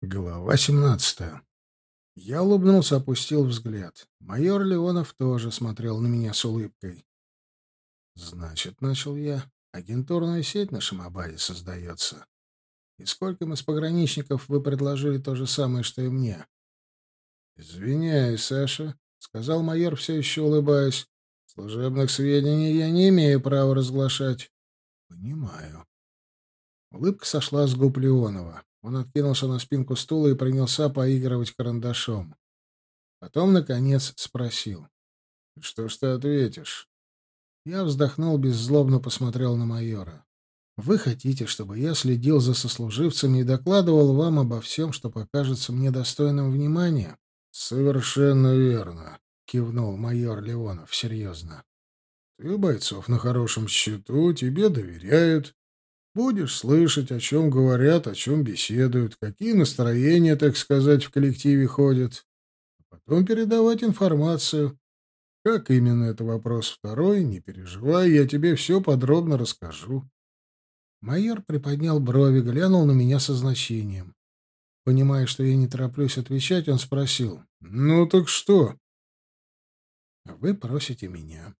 Глава 17. Я улыбнулся, опустил взгляд. Майор Леонов тоже смотрел на меня с улыбкой. «Значит, — начал я, — агентурная сеть на Шамабаде создается. И сколько мы с пограничников вы предложили то же самое, что и мне?» «Извиняюсь, Саша», — сказал майор, все еще улыбаясь. «Служебных сведений я не имею права разглашать». «Понимаю». Улыбка сошла с губ Леонова. Он откинулся на спинку стула и принялся поигрывать карандашом. Потом, наконец, спросил. «Что ж ты ответишь?» Я вздохнул, беззлобно посмотрел на майора. «Вы хотите, чтобы я следил за сослуживцами и докладывал вам обо всем, что покажется мне достойным внимания?» «Совершенно верно», — кивнул майор Леонов серьезно. «Ты бойцов на хорошем счету, тебе доверяют, Будешь слышать, о чем говорят, о чем беседуют, какие настроения, так сказать, в коллективе ходят. А потом передавать информацию. Как именно это вопрос второй, не переживай, я тебе все подробно расскажу. Майор приподнял брови, глянул на меня со значением. Понимая, что я не тороплюсь отвечать, он спросил. «Ну так что?» «Вы просите меня».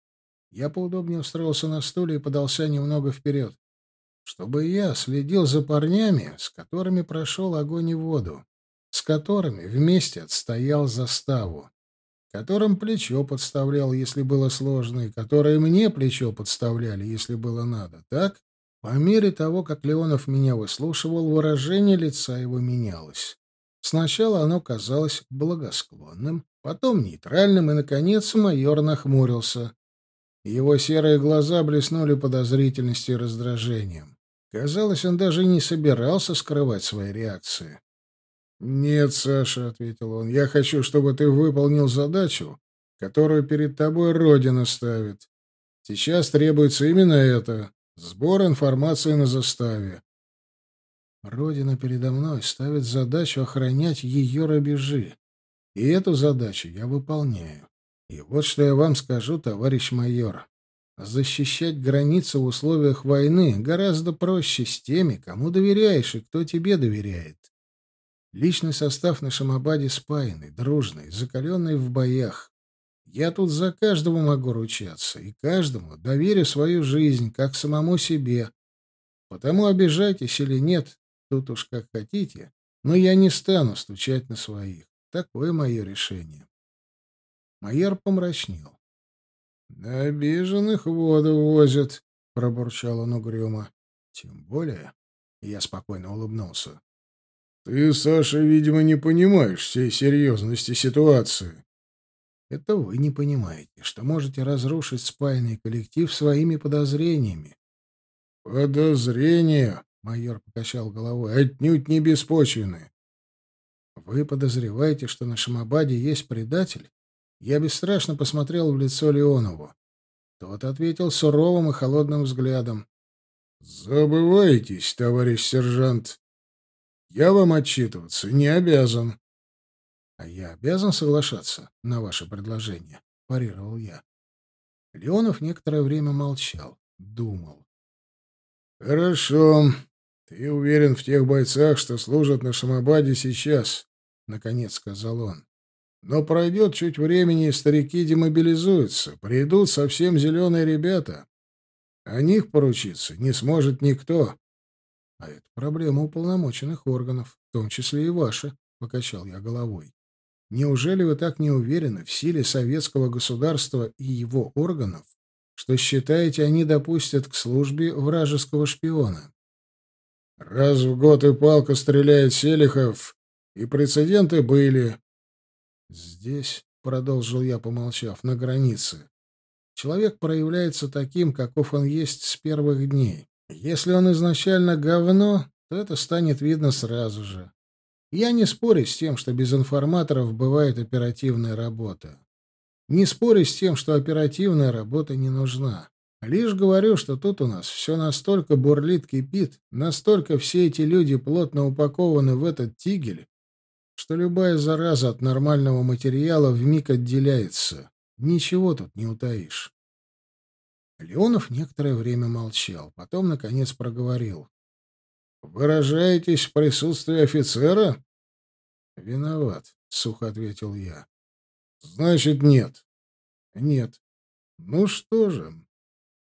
Я поудобнее устроился на стуле и подался немного вперед чтобы я следил за парнями, с которыми прошел огонь и воду, с которыми вместе отстоял заставу, которым плечо подставлял, если было сложно, и которые мне плечо подставляли, если было надо, так? По мере того, как Леонов меня выслушивал, выражение лица его менялось. Сначала оно казалось благосклонным, потом нейтральным, и, наконец, майор нахмурился. Его серые глаза блеснули подозрительностью и раздражением. Казалось, он даже не собирался скрывать свои реакции. «Нет, Саша», — ответил он, — «я хочу, чтобы ты выполнил задачу, которую перед тобой Родина ставит. Сейчас требуется именно это — сбор информации на заставе». Родина передо мной ставит задачу охранять ее рубежи. И эту задачу я выполняю. И вот что я вам скажу, товарищ майор. Защищать границы в условиях войны гораздо проще с теми, кому доверяешь и кто тебе доверяет. Личный состав на Шамабаде спаянный, дружный, закаленный в боях. Я тут за каждого могу ручаться, и каждому доверю свою жизнь, как самому себе. Потому обижайтесь или нет, тут уж как хотите, но я не стану стучать на своих. Такое мое решение. Майор помрачнел. «На обиженных воду возят», — пробурчал он угрюмо. «Тем более...» — я спокойно улыбнулся. «Ты, Саша, видимо, не понимаешь всей серьезности ситуации». «Это вы не понимаете, что можете разрушить спаянный коллектив своими подозрениями». «Подозрения?» — майор покачал головой. «Отнюдь не беспочвенны». «Вы подозреваете, что на Шамабаде есть предатель?» Я бесстрашно посмотрел в лицо Леонову. Тот ответил суровым и холодным взглядом. «Забывайтесь, товарищ сержант. Я вам отчитываться не обязан». «А я обязан соглашаться на ваше предложение», — парировал я. Леонов некоторое время молчал, думал. «Хорошо. Ты уверен в тех бойцах, что служат на Шамабаде сейчас?» — наконец сказал он. Но пройдет чуть времени, и старики демобилизуются. Придут совсем зеленые ребята. О них поручиться не сможет никто. — А это проблема уполномоченных органов, в том числе и ваша, — покачал я головой. Неужели вы так не уверены в силе советского государства и его органов, что считаете, они допустят к службе вражеского шпиона? Раз в год и палка стреляет Селихов, и прецеденты были, Здесь, — продолжил я, помолчав, — на границе. Человек проявляется таким, каков он есть с первых дней. Если он изначально говно, то это станет видно сразу же. Я не спорю с тем, что без информаторов бывает оперативная работа. Не спорю с тем, что оперативная работа не нужна. Лишь говорю, что тут у нас все настолько бурлит, кипит, настолько все эти люди плотно упакованы в этот тигель, что любая зараза от нормального материала вмиг отделяется. Ничего тут не утаишь. Леонов некоторое время молчал, потом, наконец, проговорил. «Выражаетесь в присутствии офицера?» Виноват, сухо ответил я. Значит, нет. Нет. Ну что же?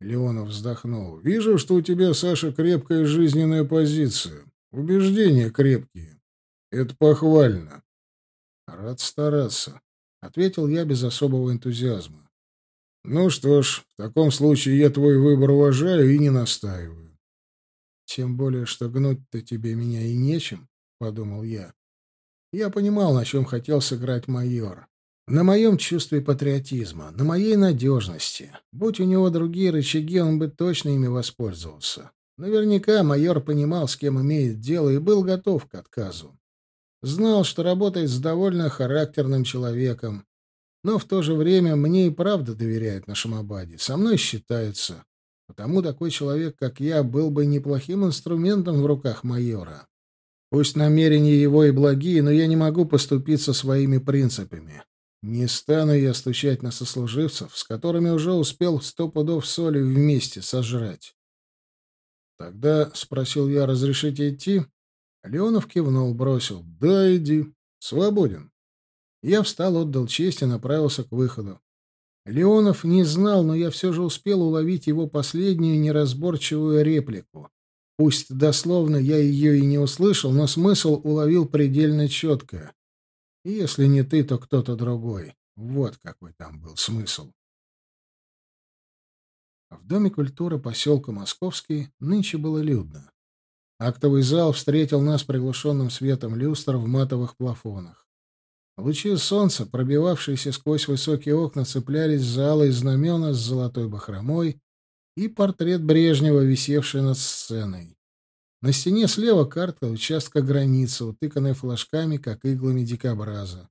Леонов вздохнул. Вижу, что у тебя, Саша, крепкая жизненная позиция. Убеждения крепкие. Это похвально. Рад стараться, ответил я без особого энтузиазма. Ну что ж, в таком случае я твой выбор уважаю и не настаиваю. Тем более, что гнуть-то тебе меня и нечем, подумал я. Я понимал, на чем хотел сыграть майор. На моем чувстве патриотизма, на моей надежности. Будь у него другие рычаги, он бы точно ими воспользовался. Наверняка майор понимал, с кем имеет дело, и был готов к отказу. Знал, что работает с довольно характерным человеком. Но в то же время мне и правда доверяют на Шамабаде. Со мной считаются. Потому такой человек, как я, был бы неплохим инструментом в руках майора. Пусть намерения его и благие, но я не могу поступиться своими принципами. Не стану я стучать на сослуживцев, с которыми уже успел сто пудов соли вместе сожрать. Тогда спросил я, разрешите идти? Леонов кивнул, бросил. Да, иди. Свободен. Я встал, отдал честь и направился к выходу. Леонов не знал, но я все же успел уловить его последнюю неразборчивую реплику. Пусть дословно я ее и не услышал, но смысл уловил предельно четко. Если не ты, то кто-то другой. Вот какой там был смысл. В Доме культуры поселка Московский нынче было людно. Актовый зал встретил нас приглушенным светом люстр в матовых плафонах. Лучи солнца, пробивавшиеся сквозь высокие окна, цеплялись за алые знамена с золотой бахромой и портрет Брежнева, висевший над сценой. На стене слева карта участка границы, утыканная флажками, как иглами дикобраза.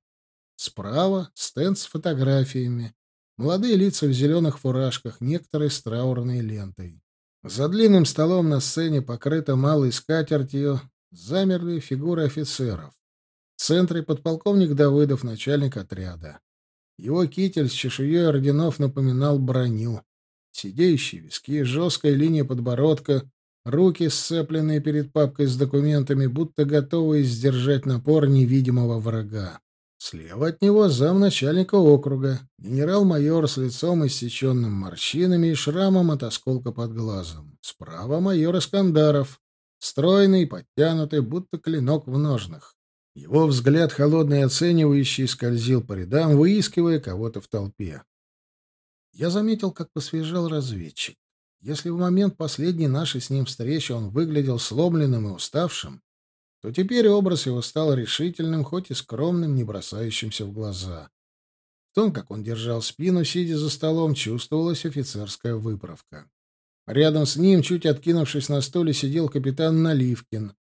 Справа — стенд с фотографиями. Молодые лица в зеленых фуражках, некоторые с траурной лентой. За длинным столом на сцене, покрыто малой скатертью, замерли фигуры офицеров. В центре подполковник Давыдов, начальник отряда. Его китель с чешуей орденов напоминал броню. Сидеющие виски, жесткая линия подбородка, Руки, сцепленные перед папкой с документами, будто готовые сдержать напор невидимого врага. Слева от него замначальника округа, генерал-майор с лицом иссеченным морщинами и шрамом от осколка под глазом. Справа майор Искандаров, стройный, подтянутый, будто клинок в ножнах. Его взгляд, холодный и оценивающий, скользил по рядам, выискивая кого-то в толпе. Я заметил, как посвежал разведчик. Если в момент последней нашей с ним встречи он выглядел сломленным и уставшим, то теперь образ его стал решительным, хоть и скромным, не бросающимся в глаза. В том, как он держал спину, сидя за столом, чувствовалась офицерская выправка. Рядом с ним, чуть откинувшись на стуле, сидел капитан Наливкин.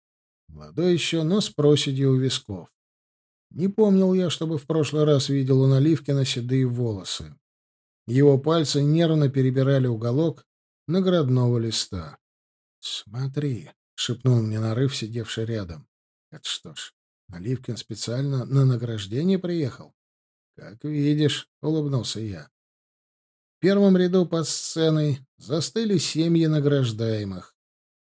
Молодой еще, но с проседью у висков. Не помнил я, чтобы в прошлый раз видел у Наливкина седые волосы. Его пальцы нервно перебирали уголок, наградного листа. «Смотри», — шепнул мне нарыв, сидевший рядом. «Это что ж, Наливкин специально на награждение приехал?» «Как видишь», — улыбнулся я. В первом ряду под сценой застыли семьи награждаемых.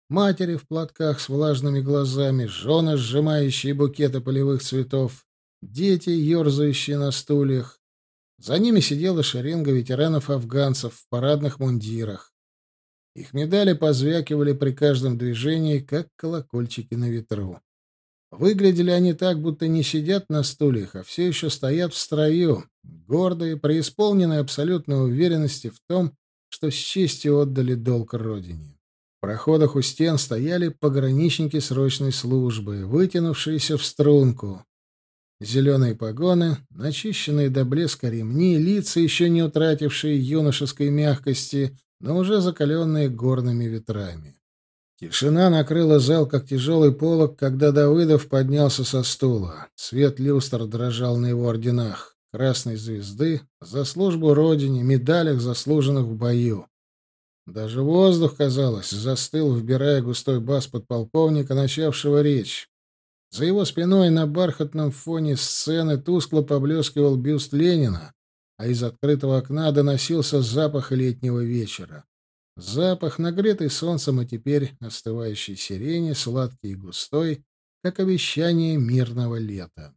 Матери в платках с влажными глазами, жены, сжимающие букеты полевых цветов, дети, ерзающие на стульях. За ними сидела шеренга ветеранов-афганцев в парадных мундирах. Их медали позвякивали при каждом движении, как колокольчики на ветру. Выглядели они так, будто не сидят на стульях, а все еще стоят в строю, гордые, преисполненные абсолютной уверенности в том, что с честью отдали долг родине. В проходах у стен стояли пограничники срочной службы, вытянувшиеся в струнку. Зеленые погоны, начищенные до блеска ремни, лица, еще не утратившие юношеской мягкости, но уже закаленные горными ветрами. Тишина накрыла зал, как тяжелый полог, когда Давыдов поднялся со стула. Свет люстр дрожал на его орденах. Красной звезды, за службу Родине, медалях, заслуженных в бою. Даже воздух, казалось, застыл, вбирая густой бас подполковника, начавшего речь. За его спиной на бархатном фоне сцены тускло поблескивал бюст Ленина, а из открытого окна доносился запах летнего вечера. Запах, нагретый солнцем и теперь остывающей сирени, сладкий и густой, как обещание мирного лета.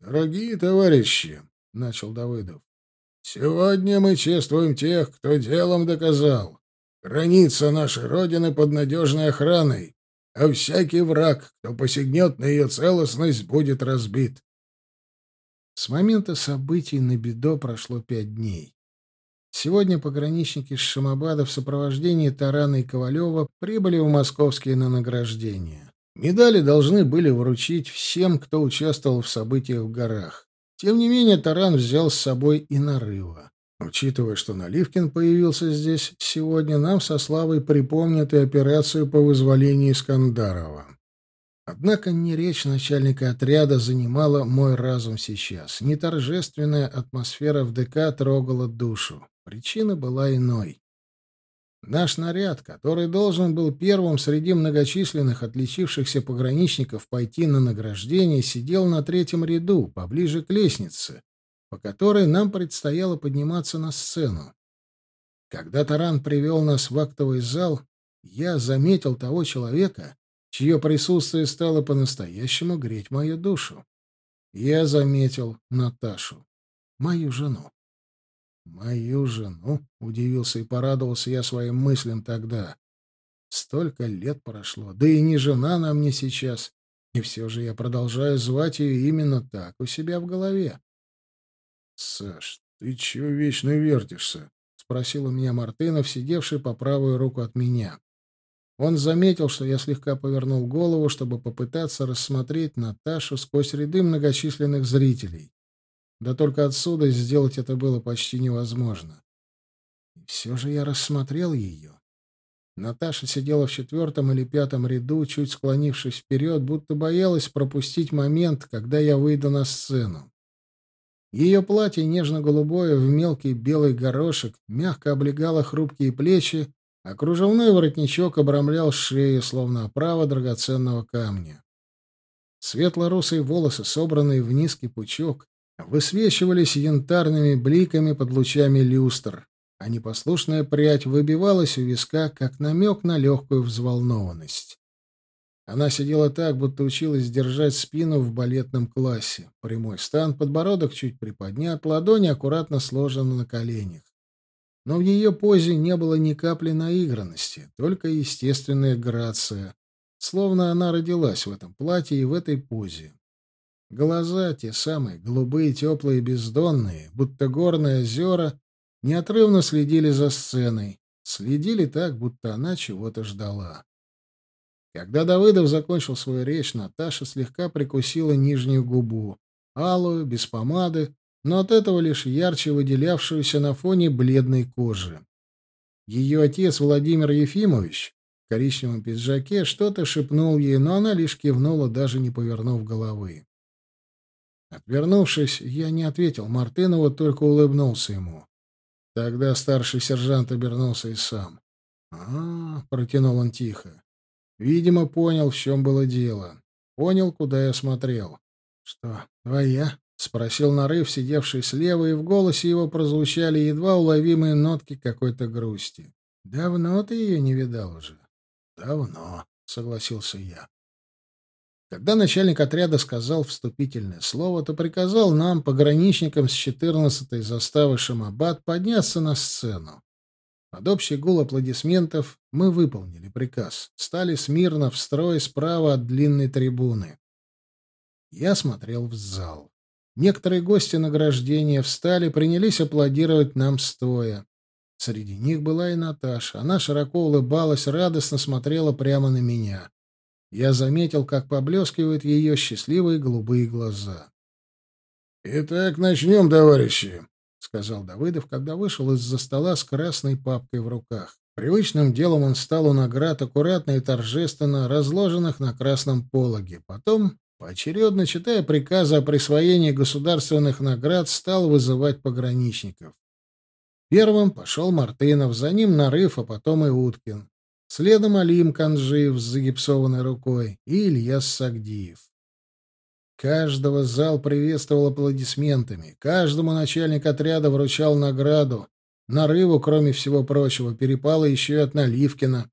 «Дорогие товарищи», — начал Давыдов, — «сегодня мы чествуем тех, кто делом доказал. Граница нашей Родины под надежной охраной, а всякий враг, кто посягнет на ее целостность, будет разбит». С момента событий на Бедо прошло пять дней. Сегодня пограничники с Шамабада в сопровождении Тарана и Ковалева прибыли в московские на награждение. Медали должны были вручить всем, кто участвовал в событиях в горах. Тем не менее, Таран взял с собой и Нарыва. Учитывая, что Наливкин появился здесь сегодня, нам со Славой припомнят и операцию по вызволению Искандарова. Однако не речь начальника отряда занимала мой разум сейчас. Не торжественная атмосфера в ДК трогала душу. Причина была иной. Наш наряд, который должен был первым среди многочисленных отличившихся пограничников пойти на награждение, сидел на третьем ряду, поближе к лестнице, по которой нам предстояло подниматься на сцену. Когда Таран привел нас в актовый зал, я заметил того человека, чье присутствие стало по-настоящему греть мою душу. Я заметил Наташу, мою жену. Мою жену? Удивился и порадовался я своим мыслям тогда. Столько лет прошло, да и не жена она мне сейчас. И все же я продолжаю звать ее именно так, у себя в голове. — Саш, ты чего вечно вертишься? — спросил у меня Мартынов, сидевший по правую руку от меня. Он заметил, что я слегка повернул голову, чтобы попытаться рассмотреть Наташу сквозь ряды многочисленных зрителей. Да только отсюда сделать это было почти невозможно. И все же я рассмотрел ее. Наташа сидела в четвертом или пятом ряду, чуть склонившись вперед, будто боялась пропустить момент, когда я выйду на сцену. Ее платье нежно-голубое в мелкий белый горошек мягко облегало хрупкие плечи, а кружевной воротничок обрамлял шею, словно оправа драгоценного камня. Светло-русые волосы, собранные в низкий пучок, высвечивались янтарными бликами под лучами люстр, а непослушная прядь выбивалась у виска, как намек на легкую взволнованность. Она сидела так, будто училась держать спину в балетном классе. Прямой стан, подбородок чуть приподнят, ладони аккуратно сложены на коленях. Но в ее позе не было ни капли наигранности, только естественная грация, словно она родилась в этом платье и в этой позе. Глаза, те самые, голубые, теплые, бездонные, будто горные озера, неотрывно следили за сценой. Следили так, будто она чего-то ждала. Когда Давыдов закончил свою речь, Наташа слегка прикусила нижнюю губу, алую, без помады, но от этого лишь ярче выделявшуюся на фоне бледной кожи. Ее отец Владимир Ефимович в коричневом пиджаке что-то шепнул ей, но она лишь кивнула, даже не повернув головы. Отвернувшись, я не ответил Мартынову, только улыбнулся ему. Тогда старший сержант обернулся и сам. а, протянул он тихо. Видимо, понял, в чем было дело. Понял, куда я смотрел. «Что, твоя?» — спросил Нарыв, сидевший слева, и в голосе его прозвучали едва уловимые нотки какой-то грусти. «Давно ты ее не видал уже?» «Давно», — согласился я. Когда начальник отряда сказал вступительное слово, то приказал нам, пограничникам с 14-й заставы Шамабад, подняться на сцену. Под общий гул аплодисментов мы выполнили приказ. Стали смирно в строй справа от длинной трибуны. Я смотрел в зал. Некоторые гости награждения встали, принялись аплодировать нам стоя. Среди них была и Наташа. Она широко улыбалась, радостно смотрела прямо на меня. Я заметил, как поблескивают ее счастливые голубые глаза. «Итак, начнем, товарищи», — сказал Давыдов, когда вышел из-за стола с красной папкой в руках. Привычным делом он встал у наград, аккуратно и торжественно разложенных на красном пологе. Потом, поочередно читая приказы о присвоении государственных наград, стал вызывать пограничников. Первым пошел Мартынов, за ним Нарыв, а потом и Уткин. Следом Алим Канжиев с загипсованной рукой и Ильяс Сагдиев. Каждого зал приветствовал аплодисментами, каждому начальник отряда вручал награду. Нарыву, кроме всего прочего, перепало еще и от Наливкина.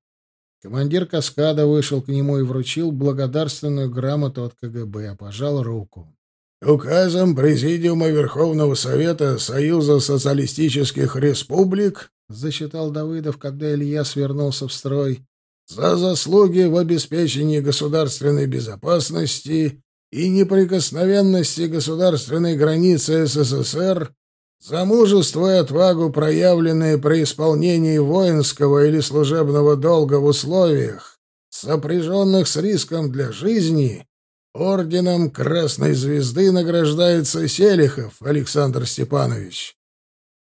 Командир каскада вышел к нему и вручил благодарственную грамоту от КГБ, пожал руку. Указом Президиума Верховного Совета Союза Социалистических Республик, зачитал Давыдов, когда Илья свернулся в строй, за заслуги в обеспечении государственной безопасности и неприкосновенности государственной границы СССР, за мужество и отвагу, проявленные при исполнении воинского или служебного долга в условиях, сопряженных с риском для жизни, орденом Красной Звезды награждается Селихов Александр Степанович.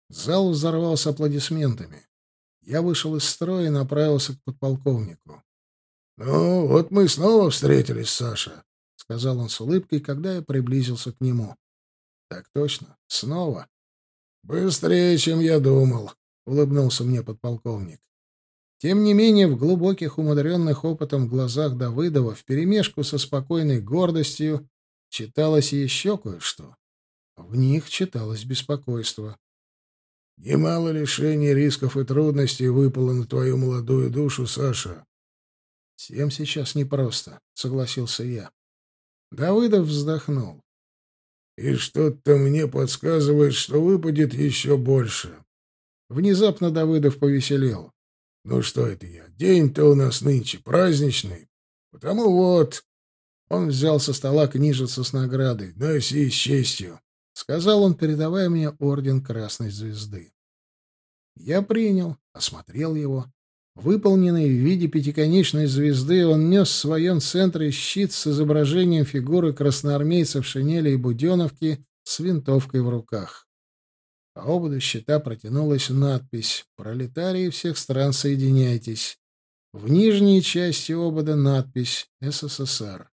Зал взорвался аплодисментами. Я вышел из строя и направился к подполковнику. — Ну, вот мы снова встретились, Саша, — сказал он с улыбкой, когда я приблизился к нему. — Так точно, снова. — Быстрее, чем я думал, — улыбнулся мне подполковник. Тем не менее, в глубоких, умудренных опытом глазах Давыдова вперемешку со спокойной гордостью читалось еще кое-что. В них читалось беспокойство. Немало лишений, рисков и трудностей выпало на твою молодую душу, Саша. Всем сейчас непросто, согласился я. Давыдов вздохнул. И что-то мне подсказывает, что выпадет еще больше. Внезапно Давыдов повеселел. Ну что это я? День-то у нас нынче праздничный. Потому вот... Он взял со стола книжицу с наградой. «Носи с честью», — сказал он, передавая мне орден Красной Звезды. Я принял, осмотрел его. Выполненный в виде пятиконечной звезды, он нес в своем центре щит с изображением фигуры красноармейца в шинели и буденовки с винтовкой в руках. По ободу щита протянулась надпись «Пролетарии всех стран, соединяйтесь». В нижней части обода надпись «СССР».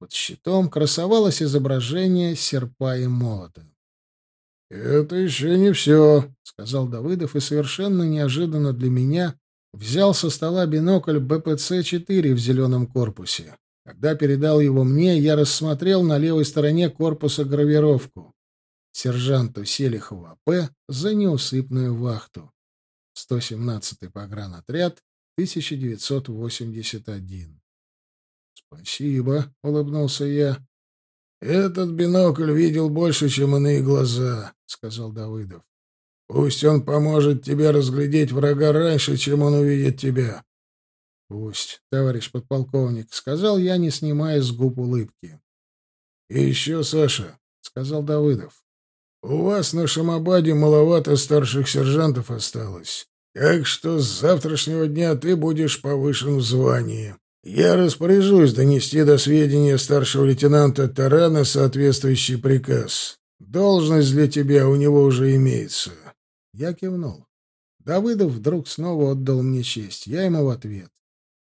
Под щитом красовалось изображение серпа и молота. «Это еще не все», — сказал Давыдов, и совершенно неожиданно для меня взял со стола бинокль БПЦ-4 в зеленом корпусе. Когда передал его мне, я рассмотрел на левой стороне корпуса гравировку. Сержанту Селихову А.П. за неусыпную вахту. 117-й погранотряд, 1981. «Спасибо», — улыбнулся я. «Этот бинокль видел больше, чем иные глаза», — сказал Давыдов. «Пусть он поможет тебе разглядеть врага раньше, чем он увидит тебя». «Пусть, товарищ подполковник», — сказал я, не снимая с губ улыбки. «И еще, Саша», — сказал Давыдов, — «у вас на Шамабаде маловато старших сержантов осталось, так что с завтрашнего дня ты будешь повышен в звании». Я распоряжусь донести до сведения старшего лейтенанта Тарана соответствующий приказ. Должность для тебя у него уже имеется. Я кивнул. Давыдов вдруг снова отдал мне честь. Я ему в ответ.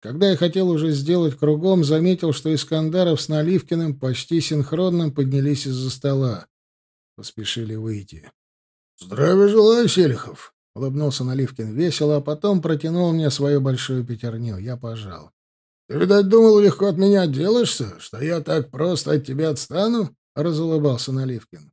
Когда я хотел уже сделать кругом, заметил, что Искандаров с Наливкиным почти синхронно поднялись из-за стола. Поспешили выйти. «Здравия желаю, Селихов!» — улыбнулся Наливкин весело, а потом протянул мне свою большую пятерню. Я пожал. Ты, видать, думал, легко от меня отделаешься, что я так просто от тебя отстану? — разулыбался Наливкин. —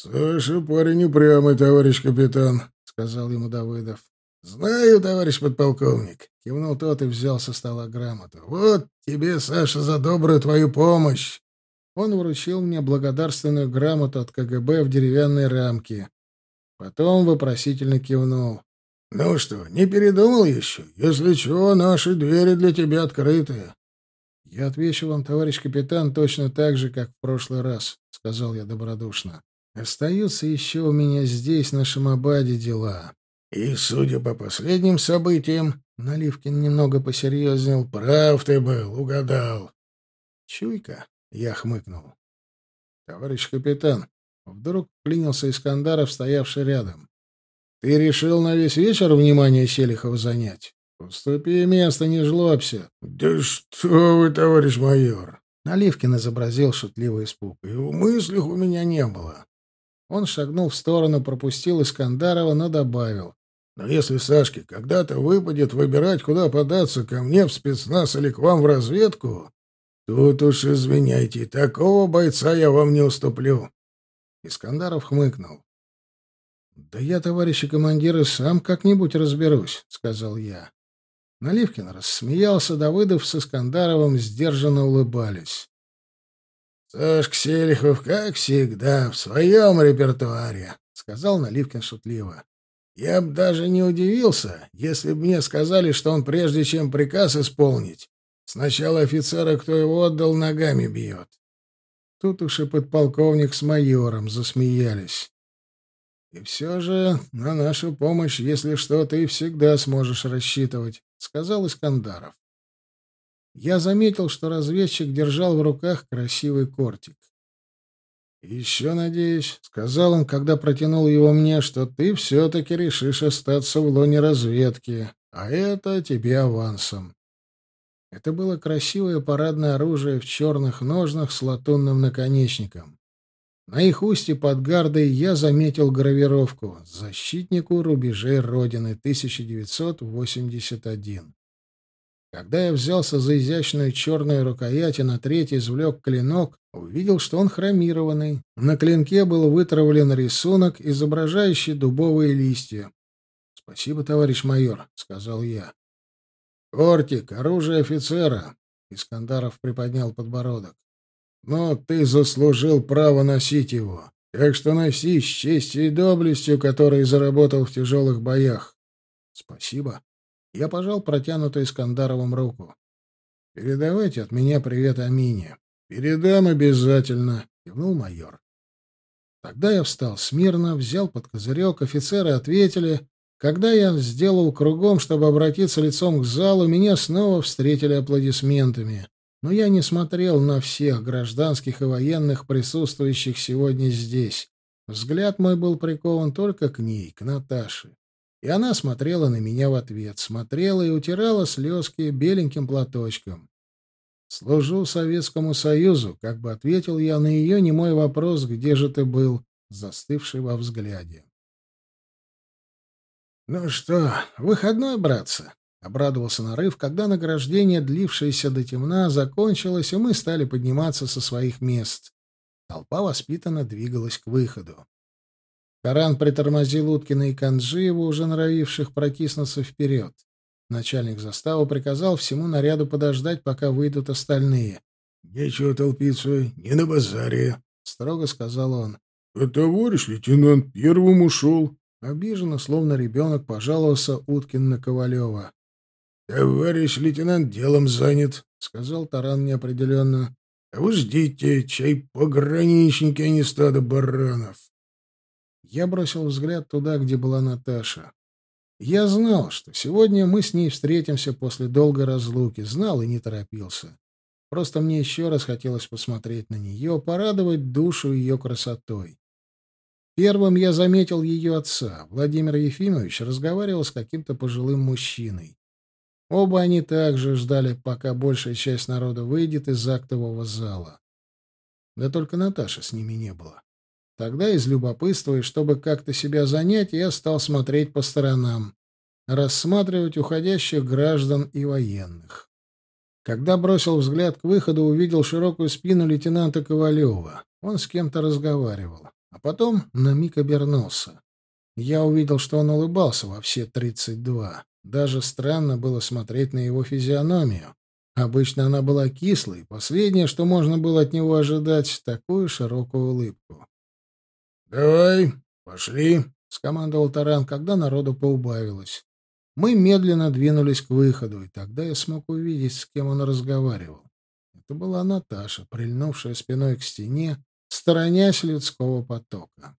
Саша, парень упрямый, товарищ капитан, — сказал ему Давыдов. — Знаю, товарищ подполковник, — кивнул тот и взял со стола грамоту. — Вот тебе, Саша, за добрую твою помощь. Он вручил мне благодарственную грамоту от КГБ в деревянной рамке. Потом вопросительно кивнул. «Ну что, не передумал еще? Если чего, наши двери для тебя открыты». «Я отвечу вам, товарищ капитан, точно так же, как в прошлый раз», — сказал я добродушно. «Остаются еще у меня здесь, на Шамабаде, дела». «И, судя по последним событиям...» — Наливкин немного посерьезнел. «Прав ты был, угадал». «Чуйка», — я хмыкнул. «Товарищ капитан», — вдруг клинился Искандаров, стоявший рядом. Ты решил на весь вечер внимание Селихова занять? Уступи место, не жлобся. Да что вы, товарищ майор? Наливкин изобразил шутливый испуг. И в мыслях у меня не было. Он шагнул в сторону, пропустил Искандарова, но добавил. Но если Сашке когда-то выпадет выбирать, куда податься, ко мне в спецназ или к вам в разведку, тут уж извиняйте, такого бойца я вам не уступлю. Искандаров хмыкнул. «Да я, товарищи командиры, сам как-нибудь разберусь», — сказал я. Наливкин рассмеялся, Давыдов с Искандаровым сдержанно улыбались. Сашка Селихов, как всегда, в своем репертуаре, — сказал Наливкин шутливо. Я бы даже не удивился, если бы мне сказали, что он, прежде чем приказ исполнить, сначала офицера, кто его отдал, ногами бьет. Тут уж и подполковник с майором засмеялись. «И все же на нашу помощь, если что, ты всегда сможешь рассчитывать», — сказал Искандаров. Я заметил, что разведчик держал в руках красивый кортик. «Еще надеюсь», — сказал он, когда протянул его мне, — «что ты все-таки решишь остаться в лоне разведки, а это тебе авансом». Это было красивое парадное оружие в черных ножнах с латунным наконечником. На их устье под гардой я заметил гравировку «Защитнику рубежей Родины 1981». Когда я взялся за изящную черную рукоять и на третий извлек клинок, увидел, что он хромированный. На клинке был вытравлен рисунок, изображающий дубовые листья. «Спасибо, товарищ майор», — сказал я. «Кортик, оружие офицера», — Искандаров приподнял подбородок. Но ты заслужил право носить его. Так что носи с честью и доблестью, которые заработал в тяжелых боях. Спасибо. Я пожал протянутую Искандаровым руку. Передавайте от меня привет Амине. Передам обязательно, кивнул майор. Тогда я встал смирно, взял под козырек, офицеры ответили. Когда я сделал кругом, чтобы обратиться лицом к залу, меня снова встретили аплодисментами но я не смотрел на всех гражданских и военных, присутствующих сегодня здесь. Взгляд мой был прикован только к ней, к Наташе. И она смотрела на меня в ответ, смотрела и утирала слезки беленьким платочком. «Служу Советскому Союзу», — как бы ответил я на ее немой вопрос, где же ты был, застывший во взгляде. «Ну что, выходной, братцы?» Обрадовался нарыв, когда награждение, длившееся до темна, закончилось, и мы стали подниматься со своих мест. Толпа воспитанно двигалась к выходу. Таран притормозил Уткина и Канджиева, уже норовивших протиснуться вперед. Начальник заставы приказал всему наряду подождать, пока выйдут остальные. — Нечего толпиться, не на базаре, — строго сказал он. — А товарищ лейтенант первым ушел. Обиженно, словно ребенок, пожаловался Уткин на Ковалева. «Товарищ лейтенант делом занят», — сказал Таран неопределенно. «А вы ждите, чай пограничники, а не стадо баранов». Я бросил взгляд туда, где была Наташа. Я знал, что сегодня мы с ней встретимся после долгой разлуки, знал и не торопился. Просто мне еще раз хотелось посмотреть на нее, порадовать душу ее красотой. Первым я заметил ее отца. Владимир Ефимович разговаривал с каким-то пожилым мужчиной. Оба они также ждали, пока большая часть народа выйдет из актового зала. Да только Наташи с ними не было. Тогда из любопытства и чтобы как-то себя занять, я стал смотреть по сторонам, рассматривать уходящих граждан и военных. Когда бросил взгляд к выходу, увидел широкую спину лейтенанта Ковалева. Он с кем-то разговаривал, а потом на миг обернулся. Я увидел, что он улыбался во все тридцать два. Даже странно было смотреть на его физиономию. Обычно она была кислой, последнее, что можно было от него ожидать, такую широкую улыбку. «Давай, пошли», — скомандовал Таран, когда народу поубавилось. Мы медленно двинулись к выходу, и тогда я смог увидеть, с кем он разговаривал. Это была Наташа, прильнувшая спиной к стене, сторонясь людского потока.